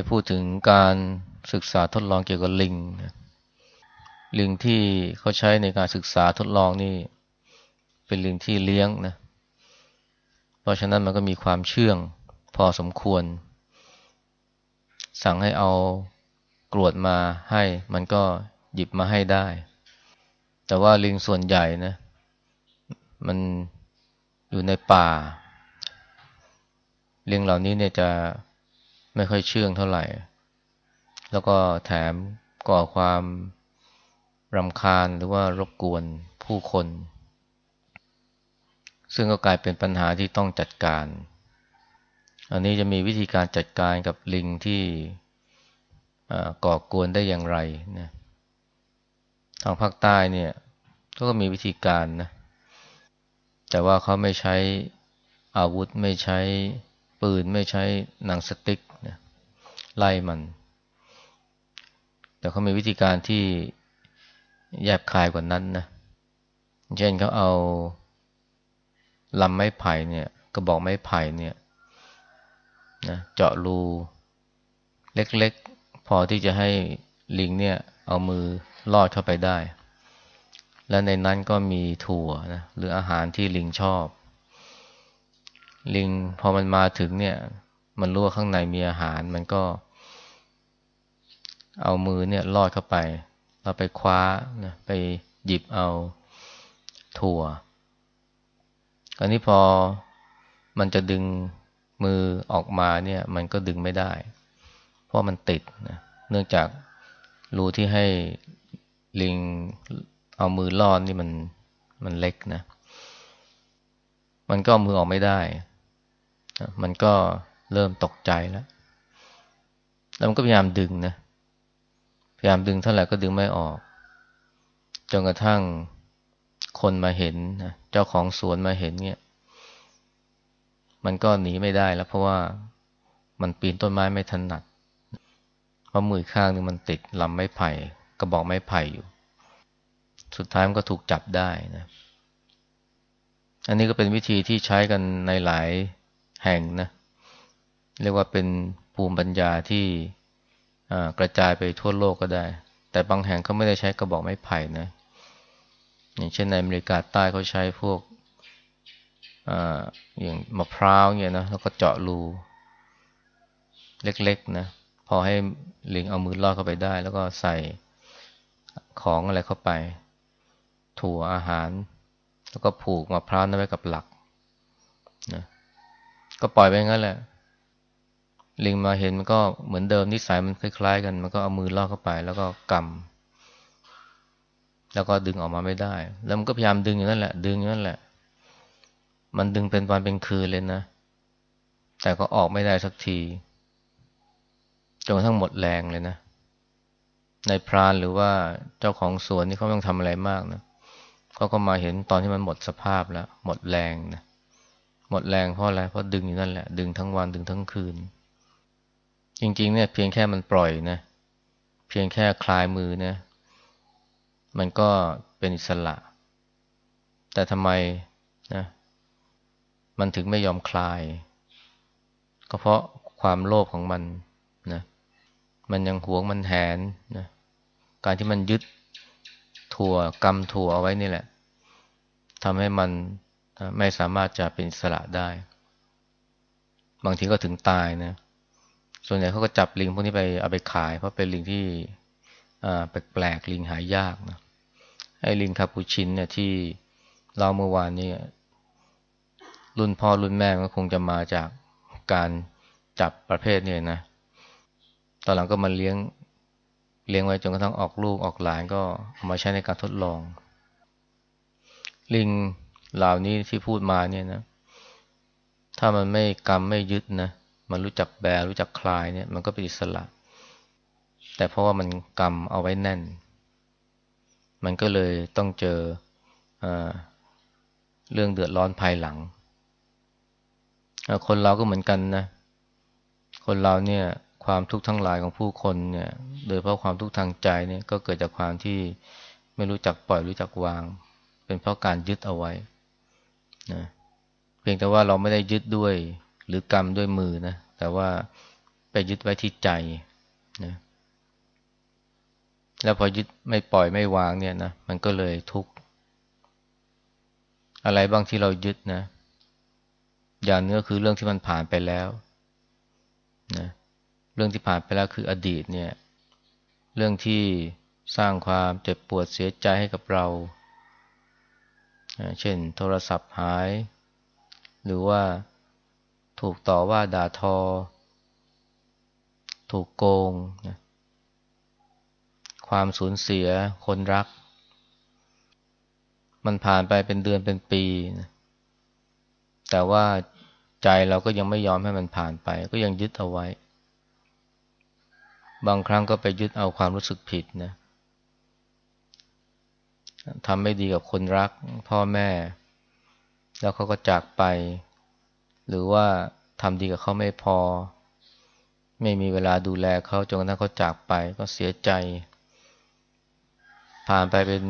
ได้พูดถึงการศึกษาทดลองเกี่ยวกับลิงลิงที่เขาใช้ในการศึกษาทดลองนี่ เป็นลิงที่เลี้ยงนะ เพราะฉะนั้นมันก็มีความเชื่องพอสมควร สั่งให้เอากรวดมาให้ มันก็หยิบมาให้ได้ แต่ว่าลิงส่วนใหญ่นะ มันอยู่ในป่าลิงเหล่านี้เนี่ยจะ ไม่ค่อยเชื่องเท่าไหร่ แล้วก็แถมก่อความรำคาญหรือว่ารบกวนผู้คน ซึ่งก็กลายเป็นปัญหาที่ต้องจัดการ อันนี้จะมีวิธีการจัดการกับลิงที่ก่อกวนได้อย่างไรนะทางภาคใต้เนี่ยก็มีวิธีการนะแต่ว่าเขาไม่ใช้อาวุธไม่ใช้ปืนไม่ใช้หนังสติ๊ก ไล่มัน แต่เขามีวิธีการที่แยบคายกว่านั้นนะ เช่นเขาเอาลำไม้ไผ่เนี่ยกระบอกไม้ไผ่เนี่ยนะเจาะรูเล็กๆ พอที่จะให้ลิงเนี่ย เอามือลอดเข้าไปได้ และในนั้นก็มีถั่วนะหรืออาหารที่ลิงชอบ ลิงพอมันมาถึงเนี่ย มันรู้ว่าข้างในมีอาหาร มันก็ เอามือเนี่ยลอดเข้าไป เราไปคว้านะไปหยิบเอาถั่วอันนี้พอมันจะดึงมือออกมาเนี่ย มันก็ดึงไม่ได้ เพราะมันติดนะเนื่องจากรูที่ให้ลิงเอามือลอดนี่มันมันเล็กนะ มันก็มือออกไม่ได้ มันก็ เริ่มตกใจแล้ว แล้วมันก็พยายามดึงนะ พยายามดึงเท่าไหร่ก็ดึงไม่ออก จนกระทั่งคนมาเห็นนะเจ้าของสวนมาเห็นเนี่ย มันก็หนีไม่ได้แล้ว เพราะว่ามันปีนต้นไม้ไม่ถนัด เพราะมือข้างนึงมันติดลำไม้ไผ่กระบอกไม้ไผ่อยู่ สุดท้ายมันก็ถูกจับได้นะ อันนี้ก็เป็นวิธีที่ใช้กันในหลายแห่งนะเเรียกว่าเป็นภูมิปัญญาที่กระจายไปทั่วโลกก็ได้ แต่บางแห่งเขาไม่ได้ใช้กระบอกไม้ไผ่นะ อย่างเช่นในอเมริกาใต้เขาใช้พวกออย่างมะพร้าวเนี่ยนะแล้วก็เจาะรูเล็กๆนะพอให้ลิงเอามือลอดเข้าไปได้ แล้วก็ใส่ของอะไรเข้าไป ถั่วอาหาร แล้วก็ผูกมะพร้าวนั้นไว้กับหลักนะก็ปล่อยไปงั้นแหละ ลิงมาเห็นมันก็เหมือนเดิมนิสัยมันคล้ายๆ กัน มันก็เอามือลอกเข้าไป แล้วก็กำแล้วก็ดึงออกมาไม่ได้ แล้วมันก็พยายามดึงอยู่นั่นแหละ ดึงอยู่นั่นแหละ มันดึงเป็นวันเป็นคืนเลยนะ แต่ก็ออกไม่ได้สักทีจนกระทั่งหมดแรงเลยนะในพรานหรือว่าเจ้าของสวนนี่เขาไม่ต้องทำอะไรมากนะเขาก็มาเห็นตอนที่มันหมดสภาพแล้ว หมดแรงนะหมดแรงเพราะอะไรเพราะดึงอยู่นั่นแหละ ดึงทั้งวันดึงทั้งคืน จริง ๆ เนี่ย เพียงแค่มันปล่อยนะ เพียงแค่คลายมือนะ มันก็เป็นอิสระ แต่ทำไมนะ มันถึงไม่ยอมคลาย ก็เพราะความโลภของมันนะ มันยังหวงมันแหนนะ การที่มันยึดถั่วกำถั่วเอาไว้นี่แหละทำให้มันไม่สามารถจะเป็นอิสระได้ บางทีก็ถึงตายนะ ส่วนใหญ่เขาก็จับลิงพวกนี้ไปเอาไปขาย เพราะเป็นลิงที่แปลกๆลิงหายากนะไอ้ลิงคาปูชินเนี่ยที่เราเมื่อวานนี้รุ่นพ่อรุ่นแม่ก็คงจะมาจากการจับประเภทนี้นะ ตอนหลังก็มาเลี้ยงเลี้ยงไว้จนกระทั่งออกลูกออกหลานก็เอามาใช้ในการทดลอง ลิงเหล่านี้ที่พูดมาเนี่ยนะ ถ้ามันไม่กรรมไม่ยึดนะ มันรู้จักแบรู้จักคลายเนี่ย มันก็เป็นอิสระ แต่เพราะว่ามันกรรมเอาไว้แน่น มันก็เลยต้องเจออเรื่องเดือดร้อนภายหลัง คนเราก็เหมือนกันนะ คนเราเนี่ยความทุกข์ทั้งหลายของผู้คนเนี่ย โดยเพราะความทุกข์ทางใจเนี่ยก็เกิดจากความที่ไม่รู้จักปล่อยรู้จักวาง เป็นเพราะการยึดเอาไว้นะเพียงแต่ว่าเราไม่ได้ยึดด้วย หรือกรรมด้วยมือนะ แต่ว่าไปยึดไว้ที่ใจนะแล้วพอยึดไม่ปล่อยไม่วางเนี่ยนะมันก็เลยทุกข์อะไรบ้างที่เรายึดนะ อย่างนี้ก็คือเรื่องที่มันผ่านไปแล้วนะเรื่องที่ผ่านไปแล้วคืออดีตเนี่ย เรื่องที่สร้างความเจ็บปวดเสียใจให้กับเราเช่น โทรศัพท์หาย หรือว่า ถูกต่อว่าด่าทอ ถูกโกงนะความสูญเสียคนรัก มันผ่านไปเป็นเดือนเป็นปีนะแต่ว่าใจเราก็ยังไม่ยอมให้มันผ่านไป ก็ยังยึดเอาไว้ บางครั้งก็ไปยึดเอาความรู้สึกผิดนะทำไม่ดีกับคนรัก พ่อแม่ แล้วเขาก็จากไป หรือว่าทำดีกับเขาไม่พอ ไม่มีเวลาดูแลเขาจนกระทั่งเขาจากไปก็เสียใจ ผ่านไปเป็น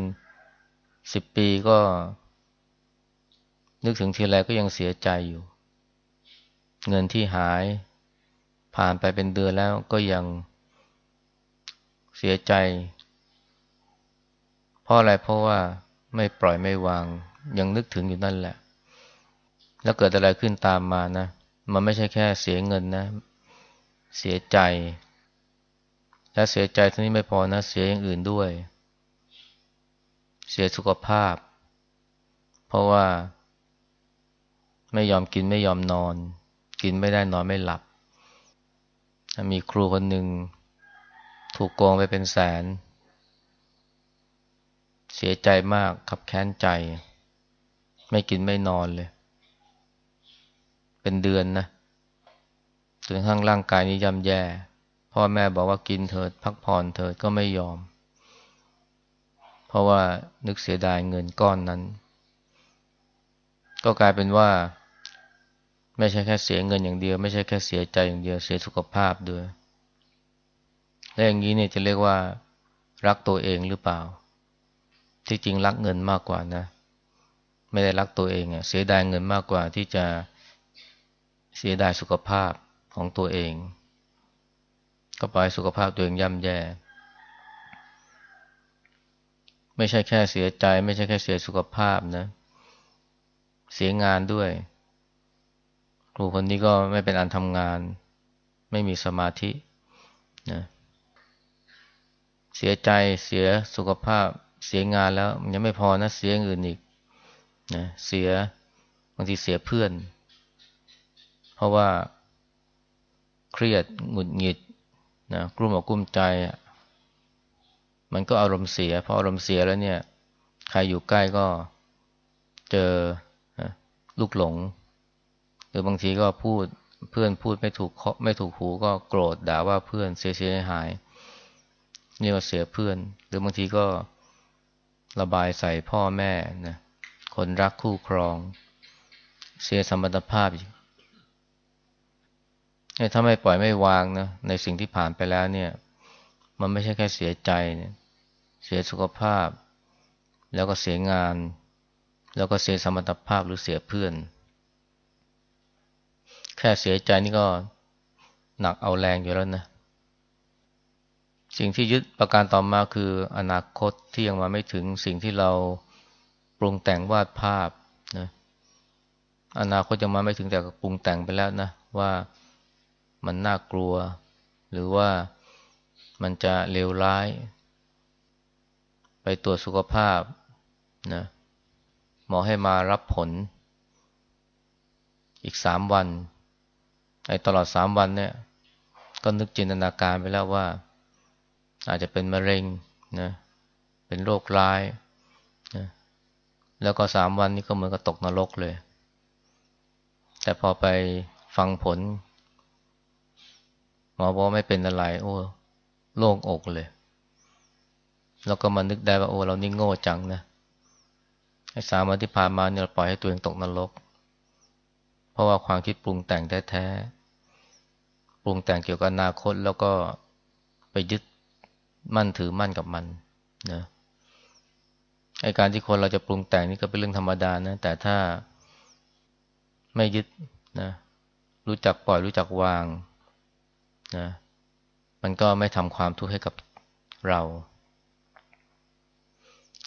สิบปีก็ นึกถึงทีไรก็ยังเสียใจอยู่ เงินที่หายผ่านไปเป็นเดือนแล้วก็ยังเสียใจ เพราะอะไรเพราะว่าไม่ปล่อยไม่วาง ยังนึกถึงอยู่นั่นแหละ แล้วเกิดอะไรขึ้นตามมานะ มันไม่ใช่แค่เสียเงินนะ เสียใจ และเสียใจเท่านี้ไม่พอนะ เสียอย่างอื่นด้วย เสียสุขภาพ เพราะว่า ไม่ยอมกินไม่ยอมนอน กินไม่ได้นอนไม่หลับ มีครูคนหนึ่งถูกโกงไปเป็นแสน เสียใจมากขับแค้นใจ ไม่กินไม่นอนเลย เป็นเดือนนะจนทั้งร่างกายนี้ย่ำแย่ พ่อแม่บอกว่ากินเถิด พักผ่อนเถิดก็ไม่ยอม เพราะว่านึกเสียดายเงินก้อนนั้น ก็กลายเป็นว่า ไม่ใช่แค่เสียเงินอย่างเดียว ไม่ใช่แค่เสียใจอย่างเดียวเสียสุขภาพด้วยและอย่างนี้เนี่ยจะเรียกว่า รักตัวเองหรือเปล่า ที่จริงรักเงินมากกว่านะ ไม่ได้รักตัวเองเสียดายเงินมากกว่าที่จะ เสียดายสุขภาพของตัวเอง ก็ปล่อยสุขภาพตัวเองย่ำแย่ ไม่ใช่แค่เสียใจ ไม่ใช่แค่เสียสุขภาพนะ เสียงานด้วย ครูคนนี้ก็ไม่เป็นอันทำงาน ไม่มีสมาธินะเสียใจเสียสุขภาพเสียงานแล้ว มันยังไม่พอนะเสียอื่นอีกนะเสียบางทีเสียเพื่อน เพราะว่าเครียดหงุดหงิดนะกลุ้มอกกลุ้มใจ มันก็อารมณ์เสียพออารมณ์เสียแล้วเนี่ย ใครอยู่ใกล้ก็เจอลูกหลง หรือบางทีก็พูดเพื่อนพูดไม่ถูกไม่ถูกหูก็โกรธด่าว่าเพื่อนเสียเสียหายนี่ก็เสียเพื่อน หรือบางทีก็ระบายใส่พ่อแม่นะคนรักคู่ครอง เสียสมรรถภาพอีก ถ้าไม่ปล่อยไม่วางนะในสิ่งที่ผ่านไปแล้วเนี่ย มันไม่ใช่แค่เสียใจเนี่ยเสียสุขภาพ แล้วก็เสียงาน แล้วก็เสียสมรรถภาพหรือเสียเพื่อน แค่เสียใจนี่ก็หนักเอาแรงอยู่แล้วนะ สิ่งที่ยึดประการต่อมาคืออนาคตที่ยังมาไม่ถึงสิ่งที่เราปรุงแต่งวาดภาพนะอนาคตยังมาไม่ถึงแต่ปรุงแต่งไปแล้วนะว่า มันน่ากลัว หรือว่ามันจะเลวร้าย ไปตรวจสุขภาพนะหมอให้มารับผล อีกสามวันไอ้ตลอดสามวันเนี่ย ก็นึกจินตนาการไปแล้วว่า อาจจะเป็นมะเร็งนะเป็นโรคร้ายนะแล้วก็สามวันนี้ก็เหมือนกับตกนรกเลย แต่พอไปฟังผล มอบอกไม่เป็นอะไร โอ้โล่งอกเลย แล้วก็มานึกได้ว่าโอ้เรานี่โง่จังนะไอ้สามวันที่ผ่านมาเนี่ยปล่อยให้ตัวเองตกนรก เพราะว่าความคิดปรุงแต่งแท้ๆปรุงแต่งเกี่ยวกับอนาคตแล้วก็ไปยึดมั่นถือมั่นกับมันนะไอการที่คนเราจะปรุงแต่งนี่ก็เป็นเรื่องธรรมดานะแต่ถ้าไม่ยึดนะรู้จักปล่อยรู้จักวาง นะมันก็ไม่ทำความทุกข์ให้กับเรา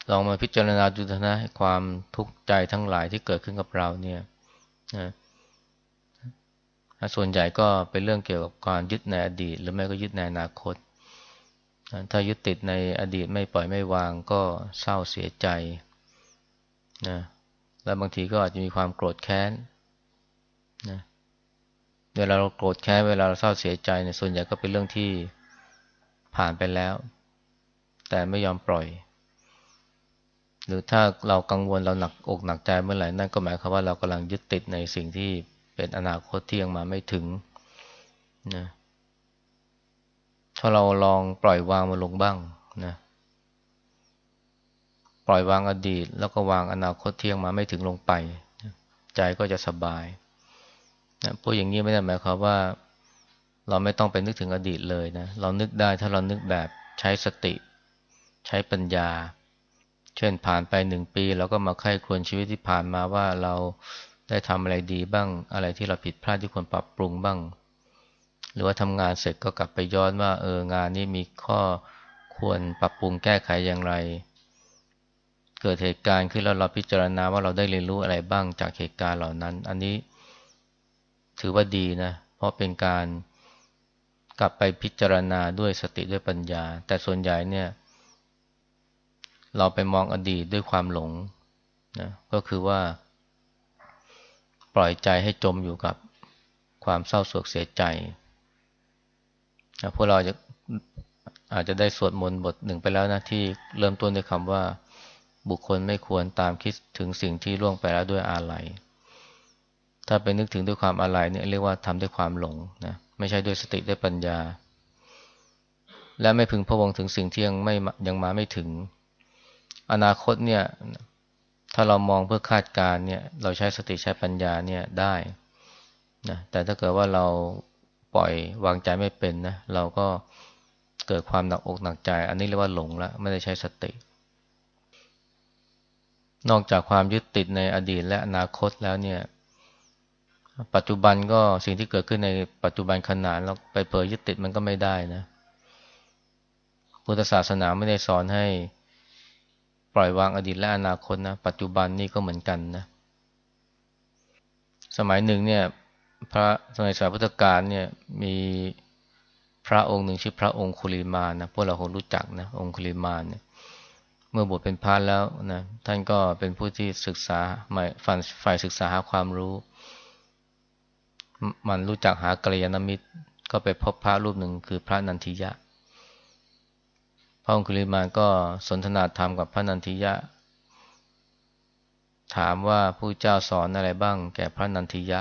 ลองมาพิจารณาดูนะความทุกข์ใจทั้งหลายที่เกิดขึ้นกับเราเนี่ยนะส่วนใหญ่ก็เป็นเรื่องเกี่ยวกับการยึดในอดีต หรือไม่ก็ยึดในอนาคต ถ้ายึดติดในอดีตไม่ปล่อยไม่วางก็เศร้าเสียใจนะแล้วบางทีก็อาจจะมีความโกรธแค้นนะ เวลาเราโกรธแค้นเวลาเราเศร้าเสียใจเนี่ยส่วนใหญ่ก็เป็นเรื่องที่ผ่านไปแล้ว แต่ไม่ยอมปล่อย หรือถ้าเรากังวลเราหนักอกหนักใจเมื่อไหร่นั่นก็หมายความว่าเรากำลังยึดติดในสิ่งที่เป็นอนาคตที่ยังมาไม่ถึงนะถ้าเราลองปล่อยวางมาลงบ้างนะปล่อยวางอดีต แล้วก็วางอนาคตที่ยังมาไม่ถึงลงไป ใจก็จะสบาย นะพูดอย่างนี้ไม่ได้หมายความว่า เราไม่ต้องไปนึกถึงอดีตเลยนะ เรานึกได้ถ้าเรานึกแบบใช้สติ ใช้ปัญญา เช่นผ่านไปหนึ่งปีเราก็มาไข้ควรชีวิตที่ผ่านมาว่าเราได้ทำอะไรดีบ้าง อะไรที่เราผิดพลาดที่ควรปรับปรุงบ้าง หรือว่าทำงานเสร็จก็กลับไปย้อนว่า เอองานนี้มีข้อควรปรับปรุงแก้ไขอย่างไร เกิดเหตุการณ์ขึ้นแล้วเราพิจารณาว่าเราได้เรียนรู้อะไรบ้างจากเหตุการณ์เหล่านั้น อันนี้ ถือว่าดีนะ เพราะเป็นการกลับไปพิจารณาด้วยสติด้วยปัญญา แต่ส่วนใหญ่เนี่ย เราไปมองอดีตด้วยความหลงนะก็คือว่า ปล่อยใจให้จมอยู่กับความเศร้าโศกเสียใจนะพวกเราจะอาจจะได้สวดมนต์บทหนึ่งไปแล้วนะที่เริ่มต้นด้วยคำว่า บุคคลไม่ควรตามคิดถึงสิ่งที่ล่วงไปแล้วด้วยอาลัย ถ้าไปนึกถึงด้วยความอะไรเนี่ยเรียกว่าทำด้วยความหลงนะไม่ใช่ด้วยสติด้วยปัญญา และไม่พึงพะวงถึงสิ่งที่ยังไม่ยังมาไม่ถึง อนาคตเนี่ยถ้าเรามองเพื่อคาดการเนี่ยเราใช้สติใช้ปัญญาเนี่ยได้นะแต่ถ้าเกิดว่าเราปล่อยวางใจไม่เป็นนะเราก็เกิดความหนักอกหนักใจ อันนี้เรียกว่าหลงละไม่ได้ใช้สติ นอกจากความยึดติดในอดีตและอนาคตแล้วเนี่ย ปัจจุบันก็สิ่งที่เกิดขึ้นในปัจจุบันขนาดเราไปเผยยึดติดมันก็ไม่ได้นะ พุทธศาสนาไม่ได้สอนให้ปล่อยวางอดีตและอนาคตนะ ปัจจุบันนี่ก็เหมือนกันนะ สมัยหนึ่งเนี่ย พระสมัยสายพุทธกาลเนี่ยมีพระองค์หนึ่งชื่อพระองคุลิมานะพวกเราคงรู้จักนะ องคุลิมาเนี่ยเมื่อบวชเป็นพระแล้วนะท่านก็เป็นผู้ที่ศึกษาฝ่ายศึกษาหาความรู้ มันรู้จักหากัลยาณมิตร ก็ไปพบพระรูปหนึ่งคือพระนันทิยะ พระองคุลิมานก็สนทนาธรรมกับพระนันทิยะ ถามว่าผู้เจ้าสอนอะไรบ้าง แก่พระนันทิยะ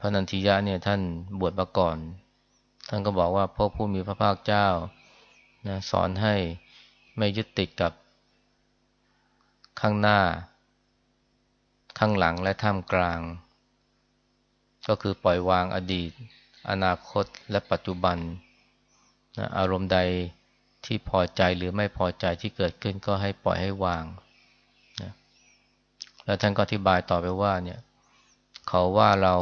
พระนันทิยะเนี่ยท่านบวชมาก่อน ท่านก็บอกว่าพระผู้มีพระภาคเจ้านะสอนให้ไม่ยึดติดกับข้างหน้า ข้างหลังและท่ามกลาง ก็คือปล่อยวางอดีต อนาคตและปัจจุบันนะอารมณ์ใดที่พอใจหรือไม่พอใจที่เกิดขึ้นก็ให้ปล่อยให้วางนะแล้วท่านก็อธิบายต่อไปว่าเนี่ยเขาว่าเรา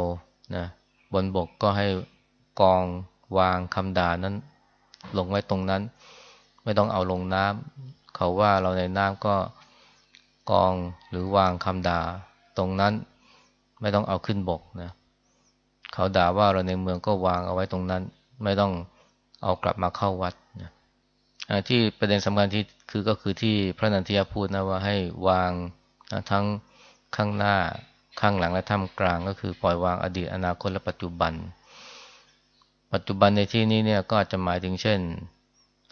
นะบนบกก็ให้กองวางคำด่านั้น ลงไว้ตรงนั้น ไม่ต้องเอาลงน้ำเขาว่าเราในน้ำก็กองหรือวางคำด่าตรงนั้นไม่ต้องเอาขึ้นบกนะ เขาด่าว่าเราในเมืองก็วางเอาไว้ตรงนั้น ไม่ต้องเอากลับมาเข้าวัดนะที่ประเด็นสำคัญที่คือก็คือที่พระนันทิยาพูดนะว่าให้วางทั้งข้างหน้าข้างหลังและท่ามกลางก็คือปล่อยวางอดีตอนาคตและปัจจุบัน ปัจจุบันในที่นี้เนี่ยก็อาจจะหมายถึงเช่น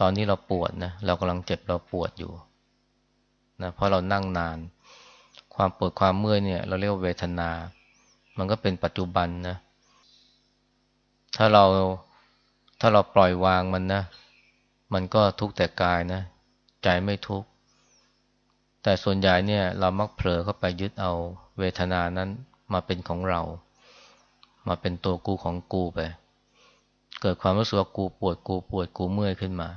ตอนนี้เราปวดนะเรากำลังเจ็บเราปวดอยู่นะเพราะเรานั่งนาน ความปวดความเมื่อยเนี่ย เราเรียกว่าเวทนา มันก็เป็นปัจจุบันนะ ถ้าเราถ้าเราปล่อยวางมันนะ มันก็ทุกข์แต่กายนะ ใจไม่ทุกข์ แต่ส่วนใหญ่เนี่ย เรามักเผลอเข้าไปยึดเอาเวทนานั้นมาเป็นของเรา มาเป็นตัวกูของกูไป เกิดความรู้สึกว่ากูปวดกูปวดกูเมื่อยขึ้นมา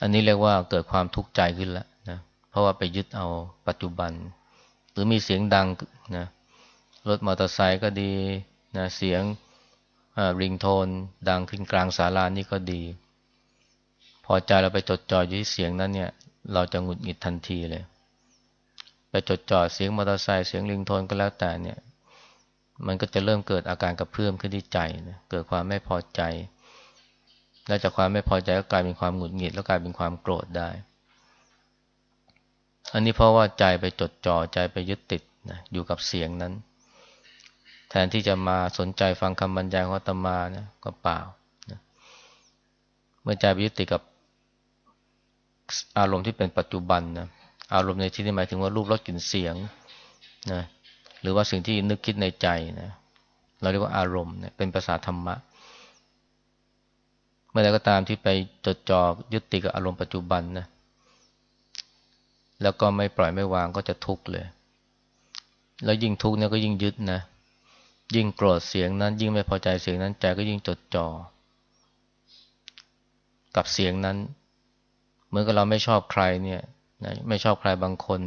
อันนี้เรียกว่าเกิดความทุกข์ใจขึ้นแล้วนะ เพราะว่าไปยึดเอาปัจจุบัน หรือมีเสียงดังนะ รถมอเตอร์ไซค์ก็ดีนะ เสียง ริงโทนดังขึ้นกลางศาลานี่ก็ดี พอใจเราไปจดจ่ออยู่ที่เสียงนั้นเนี่ย เราจะหงุดหงิดทันทีเลย ไปจดจ่อเสียงมอเตอร์ไซค์เสียงริงโทนก็แล้วแต่เนี่ย มันก็จะเริ่มเกิดอาการกระเพื่อมขึ้นที่ใจนะเกิดความไม่พอใจ และจากความไม่พอใจก็กลายเป็นความหงุดหงิด แล้วกลายเป็นความโกรธได้ อันนี้เพราะว่าใจไปจดจ่อใจไปยึดติดนะอยู่กับเสียงนั้น ทนที่จะมาสนใจฟังคำบรรยายของตมานะก็เปล่านะเมื่อใจไปยึดติดกับอารมณ์ที่เป็นปัจจุบันนะอารมณ์ในที่นี้หมายถึงว่ารูปรสกลิ่นเสียงนะหรือว่าสิ่งที่นึกคิดในใจนะเราเรียกว่าอารมณ์เนี่ยเป็นภาษาธรรมะ เมื่อใดก็ตามที่ไปจดจ่อยึดติดกับอารมณ์ปัจจุบันนะแล้วก็ไม่ปล่อยไม่วางก็จะทุกข์เลย แล้วยิ่งทุกข์เนี่ยก็ยิ่งยึดนะ ยิ่งโกรธเสียงนั้น ยิ่งไม่พอใจเสียงนั้นใจก็ยิ่งจดจ่อกับเสียงนั้นเหมือนกับเราไม่ชอบใครเนี่ยนะไม่ชอบใครบางคน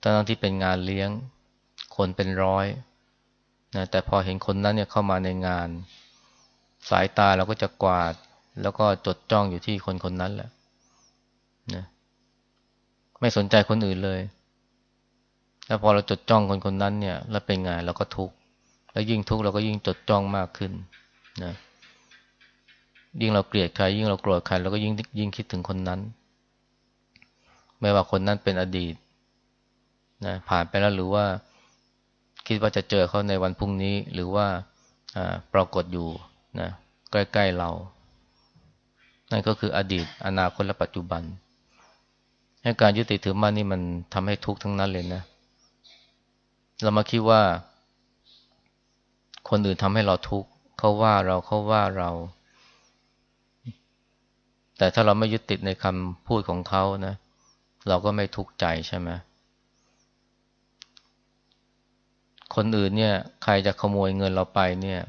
ทั้งที่เป็นงานเลี้ยง คนเป็นร้อยนะแต่พอเห็นคนนั้นเนี่ยเข้ามาในงาน สายตาเราก็จะกวาด แล้วก็จดจ้องอยู่ที่คนคนนั้นแหละนะไม่สนใจคนอื่นเลย แล้วพอเราจดจ้องคนคนนั้นเนี่ย แล้วเป็นไงเราก็ทุกข์ แล้วยิ่งทุกข์เราก็ยิ่งจดจ้องมากขึ้นนะยิ่งเราเกลียดใคร ยิ่งเราโกรธใครเราก็ยิ่งยิ่งคิดถึงคนนั้น ไม่ว่าคนนั้นเป็นอดีตนะผ่านไปแล้วหรือว่าคิดว่าจะเจอเขาในวันพรุ่งนี้ หรือว่าปรากฏอยู่นะใกล้ๆเรา นั่นก็คืออดีต อนาคตและปัจจุบันให้การยึดติดถือมั่นนี่มันทำให้ทุกข์ทั้งนั้นเลยนะ เรามาคิดว่า คนอื่นทำให้เราทุกข์เขาว่าเราเขาว่าเรา แต่ถ้าเราไม่ยึดติดในคำพูดของเขานะ เราก็ไม่ทุกข์ใจใช่ไหมคนอื่นเนี่ย ใครจะขโมยเงินเราไปเนี่ย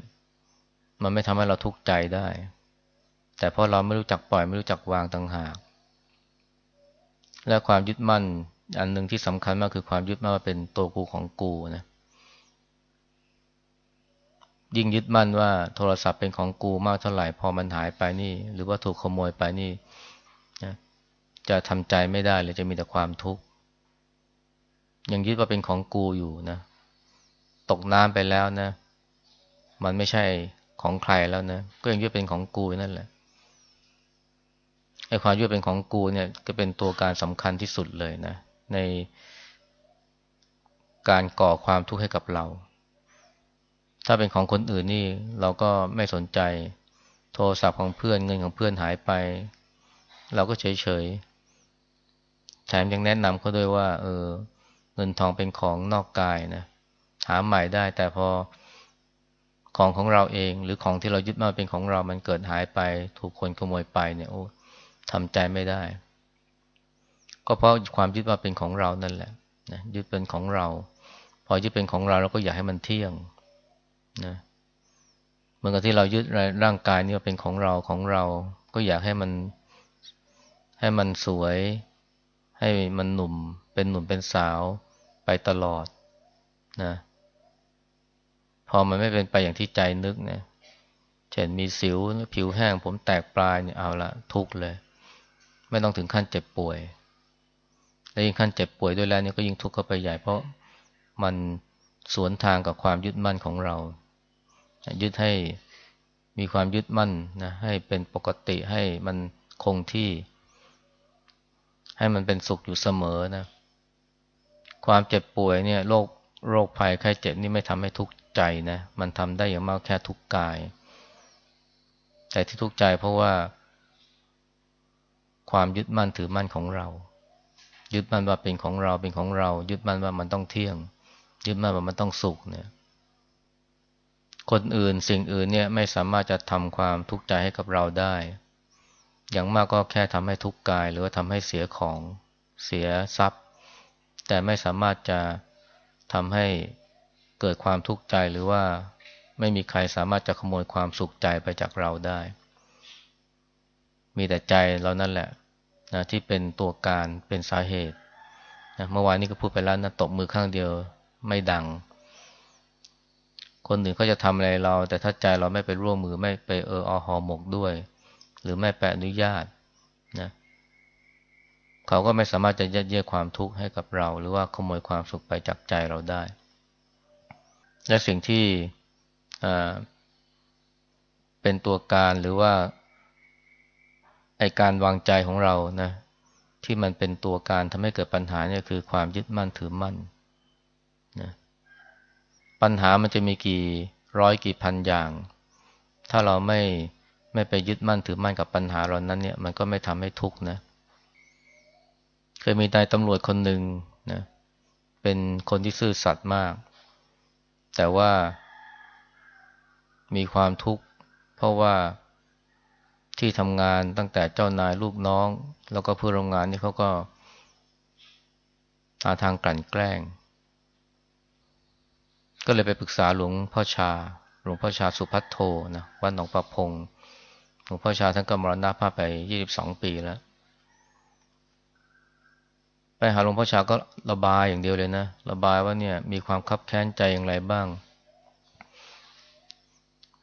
มันไม่ทำให้เราทุกข์ใจได้ แต่เพราะเราไม่รู้จักปล่อยไม่รู้จักวางต่างหาก และความยึดมั่น อันหนึ่งที่สำคัญมากคือความยึดมั่นว่าเป็นตัวกูของกูนะ ยิ่งยึดมั่นว่าโทรศัพท์เป็นของกูมากเท่าไหร่พอมันหายไปนี่ หรือว่าถูกขโมยไปนี่นะจะทำใจไม่ได้เลยจะมีแต่ความทุกข์ยังยึดว่าเป็นของกูอยู่นะ ตกน้ำไปแล้วนะ มันไม่ใช่ของใครแล้วนะ ก็ยังยึดเป็นของกูนั่นแหละไอ้ความยึดเป็นของกูเนี่ย ก็เป็นตัวการสำคัญที่สุดเลยนะ ในการก่อความทุกข์ให้กับเรา ถ้าเป็นของคนอื่นนี่เราก็ไม่สนใจ โทรศัพท์ของเพื่อนเงินของเพื่อนหายไป เราก็เฉยเฉยแถมยังแนะนำเขาด้วยว่า เออ เงินทองเป็นของนอกกายนะหาใหม่ได้ แต่พอของของเราเอง หรือของที่เรายึดมาเป็นของเรามันเกิดหายไป ถูกคนขโมยไปเนี่ยโอ้ทำใจไม่ได้ ก็เพราะความยึดว่าเป็นของเรานั่นแหละนะยึดเป็นของเรา พอยึดเป็นของเราเราก็อยากให้มันเที่ยง นะเหมือนกับที่เรายึดร่างกายนี่เป็นของเราของเรา ก็อยากให้มันให้มันสวย ให้มันหนุ่ม เป็นหนุ่มเป็นสาวไปตลอดนะพอมันไม่เป็นไปอย่างที่ใจนึกเนี่ยเช่นมีสิวผิวแห้ง ผมแตกปลายเนี่ยเอาละทุกเลย ไม่ต้องถึงขั้นเจ็บป่วย และยิ่งขั้นเจ็บป่วยด้วยแล้วเนี่ยก็ยิ่งทุกข์เข้าไปใหญ่เพราะมันสวนทางกับความยึดมั่นของเรา ยึดให้มีความยึดมั่นนะให้เป็นปกติให้มันคงที่ ให้มันเป็นสุขอยู่เสมอนะ ความเจ็บป่วยเนี่ยโรคโรคภัยไข้เจ็บนี่ไม่ทำให้ทุกข์ใจนะมันทำได้อย่างมากแค่ทุกข์กาย แต่ที่ทุกข์ใจเพราะว่า ความยึดมั่นถือมั่นของเรา ยึดมั่นว่าเป็นของเราเป็นของเรา ยึดมั่นว่ามันต้องเที่ยง ยึดมั่นว่ามันต้องสุขเนี่ย คนอื่นสิ่งอื่นเนี่ยไม่สามารถจะทำความทุกข์ใจให้กับเราได้ อย่างมากก็แค่ทำให้ทุกข์กาย หรือว่าทำให้เสียของเสียทรัพย์ แต่ไม่สามารถจะทำให้เกิดความทุกข์ใจหรือว่าไม่มีใครสามารถจะขโมยความสุขใจไปจากเราได้ มีแต่ใจเรานั่นแหละนะที่เป็นตัวการเป็นสาเหตุนะเมื่อวานนี้ก็พูดไปแล้วนะตบมือข้างเดียวไม่ดัง คนอื่นเขาจะทำอะไรเรา แต่ถ้าใจเราไม่ไปร่วมมือไม่ไปเอออหอหมกด้วย หรือไม่ไปอนุญาตนะเขาก็ไม่สามารถจะยัดเยียดความทุกข์ให้กับเรา หรือว่าขโมยความสุขไปจากใจเราได้ และสิ่งที่เป็นตัวการหรือว่าไอการวางใจของเรานะที่มันเป็นตัวการทำให้เกิดปัญหาเนี่ยคือความยึดมั่นถือมั่น ปัญหามันจะมีกี่ร้อยกี่พันอย่าง ถ้าเราไม่ไม่ไปยึดมั่นถือมั่นกับปัญหาเรานั้นเนี่ยมันก็ไม่ทำให้ทุกข์นะ เคยมีนายตำรวจคนหนึ่งนะเป็นคนที่ซื่อสัตย์มาก แต่ว่ามีความทุกข์เพราะว่าที่ทำงานตั้งแต่เจ้านายลูกน้อง แล้วก็เพื่อนโรงงานนี่เขาก็หาทางกลั่นแกล้ง ก็เลยไปปรึกษาหลวงพ่อชา หลวงพ่อชาสุพัทโทนะวัดหนองประพง หลวงพ่อชาท่านก็มรณภาพไปยี่สิบสองปีแล้ว ไปหาหลวงพ่อชาก็ระบายอย่างเดียวเลยนะ ระบายว่าเนี่ยมีความคับแค้นใจอย่างไรบ้าง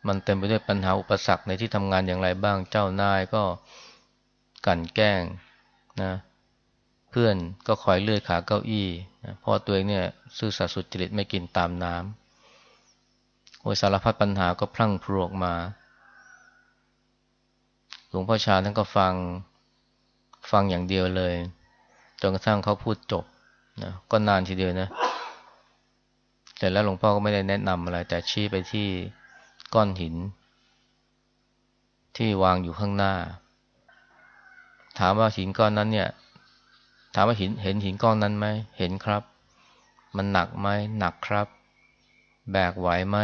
มันเต็มไปด้วยปัญหาอุปสรรคในที่ทำงานอย่างไรบ้าง เจ้านายก็กั่นแกล้งนะ พื่อนก็คอยเลื่อยขาเก้าอี้พราะตัวเองเนี่ยซื่อสัตย์สุจริตไม่กินตามน้ำโอยสารพัดปัญหาก็พลั่งพรวกมา หลวงพ่อชาท่านก็ฟังฟังอย่างเดียวเลย จนกระทั่งเขาพูดจบนะก็นานทีเดียวนะแต่แล้วหลวงพ่อก็ไม่ได้แนะนำอะไร แต่ชี้ไปที่ก้อนหิน ที่วางอยู่ข้างหน้า ถามว่าหินก้อนนั้นเนี่ย ถามว่าหินเห็นหินก้อนนั้นไหมเห็นครับ มันหนักไหมหนักครับ แบกไหวไหม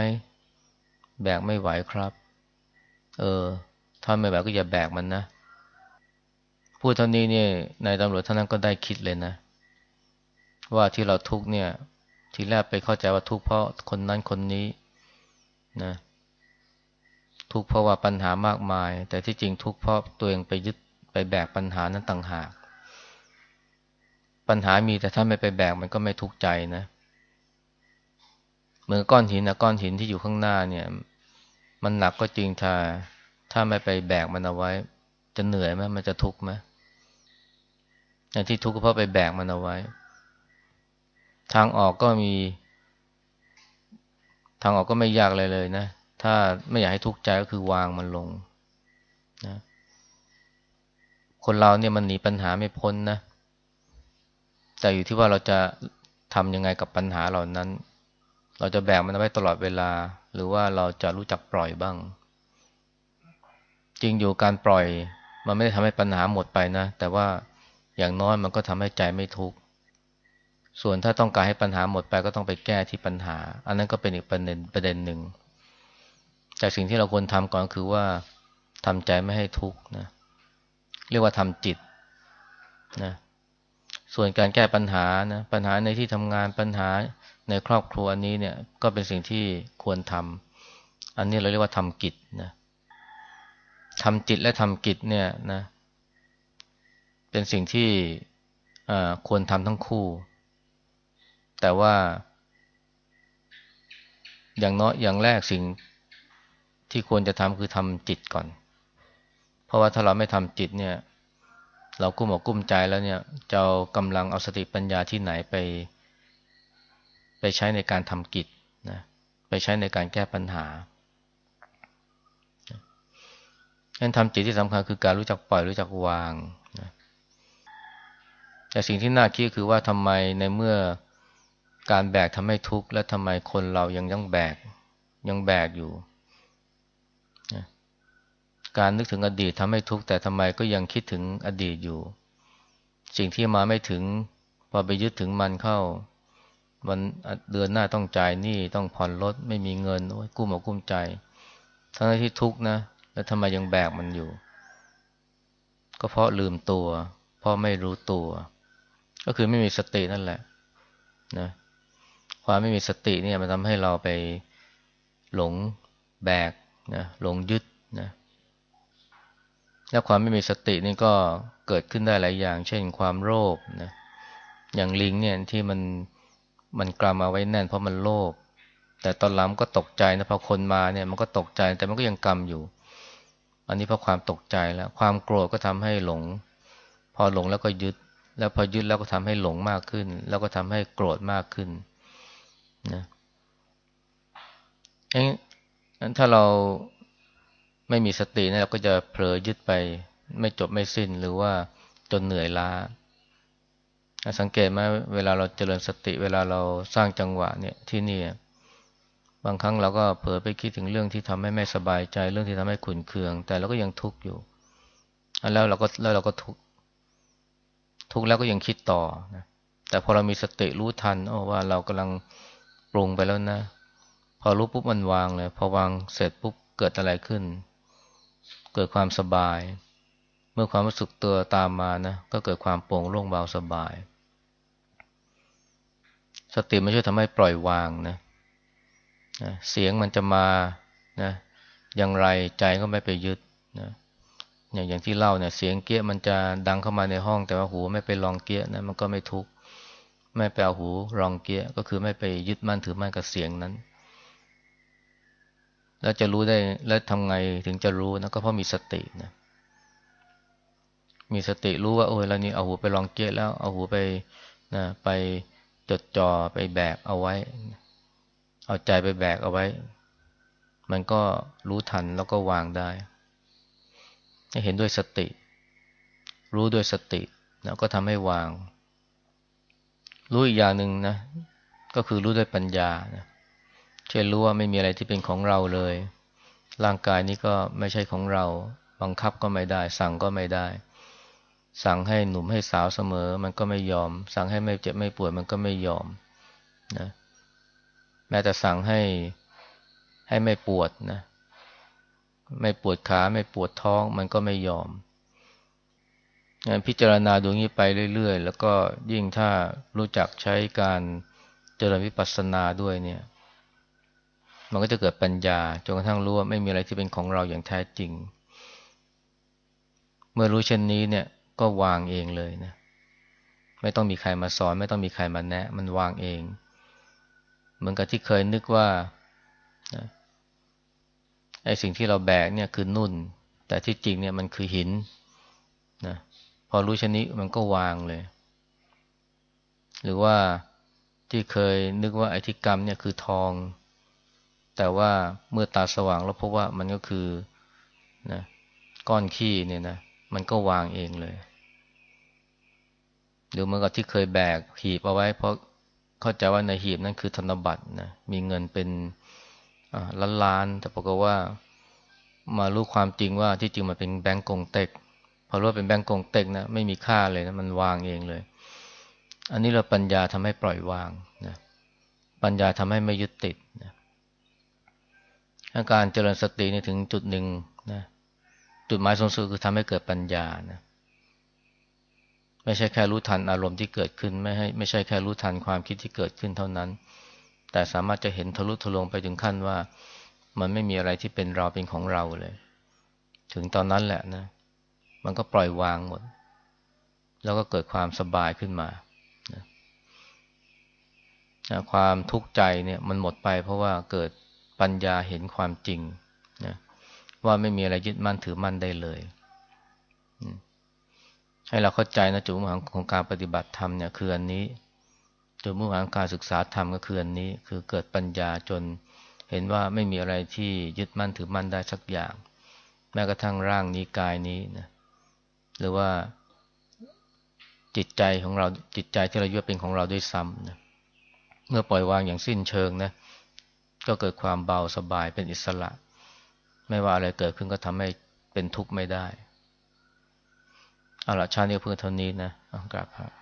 แบกไม่ไหวครับ เออถ้าไม่แบกก็อย่าแบกมันนะพูดเท่านี้เนี่ยนายตำรวจท่านนั้นก็ได้คิดเลยนะ ว่าที่เราทุกเนี่ย ทีแรกไปเข้าใจว่าทุกเพราะคนนั้นคนนี้นะ ทุกข์เพราะว่าปัญหามากมาย แต่ที่จริงทุกข์เพราะตัวเองไปยึดไปแบกปัญหานั้นต่างหาก ปัญหามีแต่ถ้าไม่ไปแบกมันก็ไม่ทุกข์ใจนะเหมือนก้อนหินนะก้อนหินที่อยู่ข้างหน้าเนี่ย มันหนักก็จริงถ้าถ้าไม่ไปแบกมันเอาไว้ จะเหนื่อยไหมมันจะทุกข์ไหมอย่างที่ทุกข์เพราะไปแบกมันเอาไว้ ทางออกก็มี ทางออกก็ไม่ยากเลยเลยนะถ้าไม่อยากให้ทุกข์ใจก็คือวางมันลงนะคนเราเนี่ยมันหนีปัญหาไม่พ้นนะ แต่อยู่ที่ว่าเราจะทำยังไงกับปัญหาเหล่านั้น เราจะแบกมันไว้ตลอดเวลา หรือว่าเราจะรู้จักปล่อยบ้าง จริงอยู่การปล่อย มันไม่ได้ทำให้ปัญหาหมดไปนะ แต่ว่าอย่างน้อยมันก็ทำให้ใจไม่ทุกข์ ส่วนถ้าต้องการให้ปัญหาหมดไปก็ต้องไปแก้ที่ปัญหา อันนั้นก็เป็นอีกประเด็นประเด็นหนึ่ง แต่สิ่งที่เราควรทำก่อนคือว่าทำใจไม่ให้ทุกข์นะ เรียกว่าทำจิตนะ ส่วนการแก้ปัญหานะปัญหาในที่ทำงานปัญหาในครอบครัวอันี้เนี่ยก็เป็นสิ่งที่ควรทำอันนี้เราเรียกว่าทำกิจนะทำจิตและทำกิจเนี่ยนะเป็นสิ่งที่ควรทำทั้งคู่ แต่ว่า อย่างน้อยอย่างแรกสิ่งที่ควรจะทำคือทำจิตก่อน เพราะว่าถ้าเราไม่ทำจิตเนี่ย เรากุ้มอกกุ้มใจแล้วเนี่ยจะเอากำลังเอาสติปัญญาที่ไหนไป ไปใช้ในการทำกิจนะไปใช้ในการแก้ปัญหาดังนั้นทำจิตที่สำคัญคือการรู้จักปล่อยรู้จักวางนะแต่สิ่งที่น่าคิดคือว่าทำไมในเมื่อการแบกทำให้ทุกข์และทำไมคนเรายังยังแบกยังแบกอยู่ การนึกถึงอดีตทำให้ทุกข์แต่ทำไมก็ยังคิดถึงอดีตอยู่ สิ่งที่มาไม่ถึงพอไปยึดถึงมันเข้า วันเดือนหน้าต้องจ่ายหนี้ต้องผ่อนรถไม่มีเงินโอ้ยกุ้มอกกุ้มใจ ทั้งที่ทุกข์นะ แล้วทำไมยังแบกมันอยู่ ก็เพราะลืมตัว เพราะไม่รู้ตัว ก็คือไม่มีสตินั่นแหละนะความไม่มีสติเนี่ยมันทำให้เราไปหลงแบกนะหลงยึดนะ และความไม่มีสตินี่ก็เกิดขึ้นได้หลายอย่าง เช่นความโลภนะอย่างลิงเนี่ยที่มันมันกลามาไว้แน่นเพราะมันโลภแต่ตอนหลังก็ตกใจนะพอคนมาเนี่ยมันก็ตกใจแต่มันก็ยังกำอยู่ อันนี้เพราะความตกใจแล้ว ความโกรธก็ทำให้หลง พอหลงแล้วก็ยึด แล้วพอยึดแล้วก็ทำให้หลงมากขึ้น แล้วก็ทำให้โกรธมากขึ้นนะงั้นถ้าเรา ไม่มีสติเนี่ยเราก็จะเผลอยึดไป ไม่จบไม่สิ้นหรือว่าจนเหนื่อยล้า สังเกตไหมเวลาเราเจริญสติ เวลาเราสร้างจังหวะเนี่ยที่นี่บางครั้งเราก็เผลอไปคิดถึงเรื่องที่ทำให้ไม่สบายใจ เรื่องที่ทำให้ขุนเคือง แต่เราก็ยังทุกข์อยู่ แล้วเราก็แล้วเราก็ทุกข์ทุกข์แล้วก็ยังคิดต่อนะแต่พอเรามีสติรู้ทันโอ้ว่าเรากำลังปรุงไปแล้วนะ พอรู้ปุ๊บมันวางเลย พอวางเสร็จปุ๊บเกิดอะไรขึ้น เกิดความสบาย เมื่อความรู้สึกตัวตามมานะก็เกิดความโปร่งโล่งเบาสบาย สติไม่ใช่วยทำให้ปล่อยวางนะนะเสียงมันจะมานะอย่างไรใจก็ไม่ไปยึดนะอย่างอย่างที่เล่าเนี่ยเสียงเกี้ยมันจะดังเข้ามาในห้อง แต่ว่าหูไม่ไปลองเกี้ยนะมันก็ไม่ทุกข์ไม่ไปเอาหูรองเกี้ยก็คือไม่ไปยึดมั่นถือมั่นกับเสียงนั้น แล้วจะรู้ได้แล้วทำไงถึงจะรู้นะก็เพราะมีสตินะมีสติรู้ว่าโอ้ยแล้วนี่เอาหูไปลองเกี้ยแล้ว เอาหูไปนะไปจดจ่อไปแบกเอาไว้ เอาใจไปแบกเอาไว้ มันก็รู้ทันแล้วก็วางได้เห็นด้วยสติ รู้ด้วยสติแล้วก็ทำให้วาง รู้อีกอย่างหนึ่งนะ ก็คือรู้ด้วยปัญญานะ เช่นรู้ว่าไม่มีอะไรที่เป็นของเราเลย ร่างกายนี้ก็ไม่ใช่ของเรา บังคับก็ไม่ได้ สั่งก็ไม่ได้ สั่งให้หนุ่มให้สาวเสมอ มันก็ไม่ยอม สั่งให้ไม่เจ็บไม่ป่วยมันก็ไม่ยอมนะแม้แต่สั่งให้ให้ไม่ปวดนะไม่ปวดขาไม่ปวดท้องมันก็ไม่ยอมงั้นพิจารณาดูงี้ไปเรื่อย ๆ แล้วก็ยิ่งถ้ารู้จักใช้การเจริญวิปัสสนาด้วยเนี่ย มันก็จะเกิดปัญญาจนกระทั่งรู้ว่าไม่มีอะไรที่เป็นของเราอย่างแท้จริง เมื่อรู้เช่นนี้เนี่ยก็วางเองเลยนะ ไม่ต้องมีใครมาสอน ไม่ต้องมีใครมาแนะ มันวางเอง เหมือนกับที่เคยนึกว่าไอ้สิ่งที่เราแบกเนี่ยคือนุ่น แต่ที่จริงเนี่ยมันคือหินนะพอรู้ชนิดมันก็วางเลย หรือว่าที่เคยนึกว่าไอ้ที่กรรมเนี่ยคือทอง แต่ว่าเมื่อตาสว่างแล้วพบว่ามันก็คือนะก้อนขี้เนี่ยนะมันก็วางเองเลยหรือเมื่อกับที่เคยแบกหีบเอาไว้ เพราะเข้าใจว่าในหีบนั้นคือธนบัตรนะมีเงินเป็นล้านล้าน แต่ปรากฏว่ามารู้ความจริงว่าที่จริงมันเป็นแบงก์กงเต็กพอรู้ว่าเป็นแบงก์กงเต็กนะไม่มีค่าเลยนะมันวางเองเลย อันนี้เราปัญญาทำให้ปล่อยวางนะปัญญาทำให้ไม่ยึดติดนะ อาการเจริญสตินี่ถึงจุดหนึ่งนะจุดหมายสูงสุดคือทำให้เกิดปัญญานะไม่ใช่แค่รู้ทันอารมณ์ที่เกิดขึ้นไม่ให้ไม่ใช่แค่รู้ทันความคิดที่เกิดขึ้นเท่านั้น แต่สามารถจะเห็นทะลุทะลวงไปถึงขั้นว่า มันไม่มีอะไรที่เป็นเราเป็นของเราเลย ถึงตอนนั้นแหละนะ มันก็ปล่อยวางหมด แล้วก็เกิดความสบายขึ้นมาความทุกข์ใจเนี่ยมันหมดไปเพราะว่าเกิด ปัญญาเห็นความจริงนะว่าไม่มีอะไรยึดมั่นถือมั่นได้เลย ให้เราเข้าใจนะจุดมุ่งหมายของการปฏิบัติธรรมเนี่ยคืออันนี้จุดมุ่งหมายของการศึกษาธรรมก็คืออันนี้ คือเกิดปัญญาจนเห็นว่าไม่มีอะไรที่ยึดมั่นถือมั่นได้สักอย่าง แม้กระทั่งร่างนี้กายนี้นะหรือว่าจิตใจของเราจิตใจที่เรายึดเป็นของเราด้วยซ้ำนะเมื่อปล่อยวางอย่างสิ้นเชิงนะ ก็เกิดความเบาสบายเป็นอิสระ ไม่ว่าอะไรเกิดขึ้นก็ทำให้เป็นทุกข์ไม่ได้เอาละชาตินี้เพื่อเท่านี้นะกราบพระ